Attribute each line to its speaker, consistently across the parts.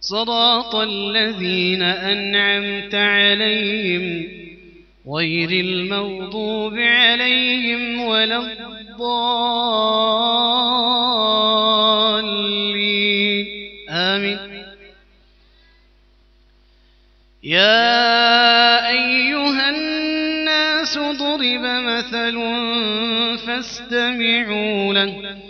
Speaker 1: صراط الذين أنعمت عليهم غير المغضوب عليهم ولا الضالين. آمين. يا أيها الناس ضرب مثل فاستمعوا له.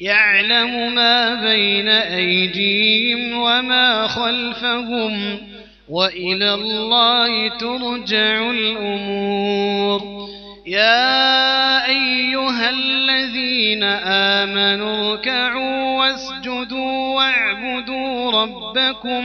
Speaker 1: يعلم ما بين أيديهم وما خلفهم وإلى الله ترجع الأمور. يا أيها الذين آمنوا اركعوا واسجدوا واعبدوا ربكم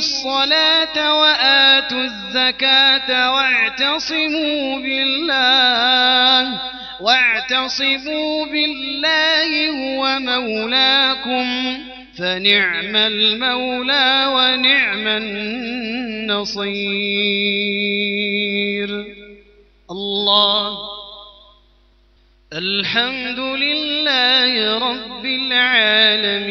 Speaker 1: الصلاة وآتوا الزكاة واعتصموا بالله واعتصموا بالله هو مولاكم فنعم المولى ونعم النصير. الله. الحمد لله رب العالمين.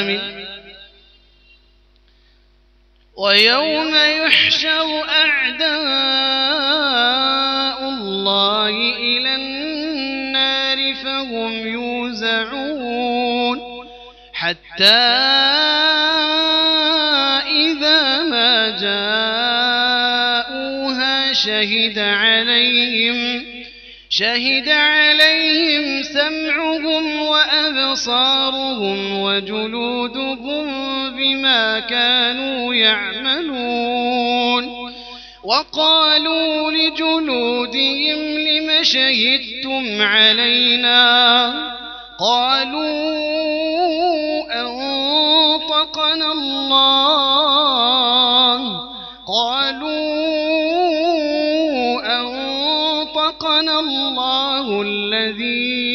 Speaker 1: آمين ويوم يحشر أعداء الله إلى النار فهم يوزعون. حتى إذا ما جاءوها شهد عليهم شهد عليهم سمعهم وأبصارهم وجلودهم بما كانوا يعملون. وقالوا لجلودهم لم شهدتم علينا؟ قالوا أنطقنا الله. قالوا أنطقنا الله الذي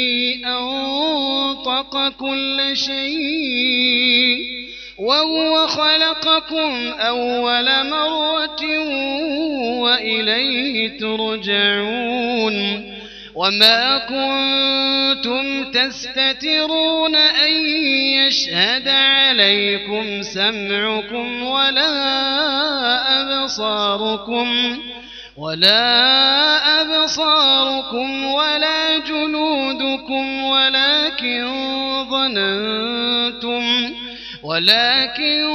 Speaker 1: أنطق كل شيء وهو خلقكم أول مرة وإليه ترجعون وما كنتم تستترون أن يشهد عليكم سمعكم ولا أبصاركم ولا أبصاركم ولا جنودكم ولكن ظننتم ولكن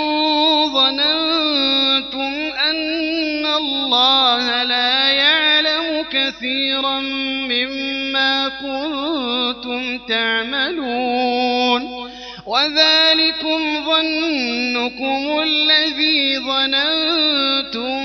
Speaker 1: ظننتم أن الله لا يعلم كثيرا مما كنتم تعملون. وذلكم ظنكم الذي ظننتم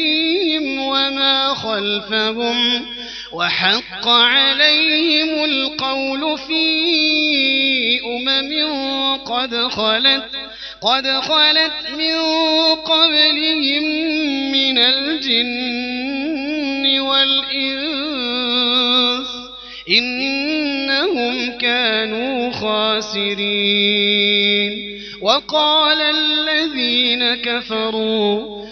Speaker 1: أيديهم وما خلفهم وحق عليهم القول في أمم قد خلت قد خلت من قبلهم من الجن والإنس إنهم كانوا خاسرين وقال الذين كفروا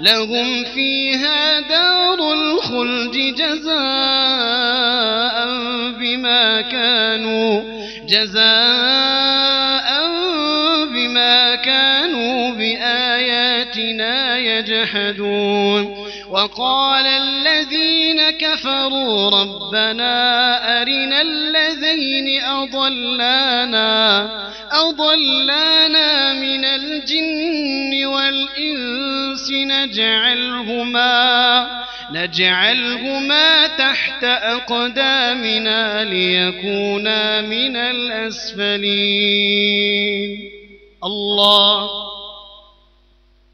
Speaker 1: لهم فيها دار الخلد جزاء بما كانوا جزاء بما كانوا بآياتنا يجحدون. وقال الذين كفروا ربنا أرنا الذين أضلانا أضلانا من الجن والإنس نجعلهما نجعلهما تحت أقدامنا ليكونا من الأسفلين. الله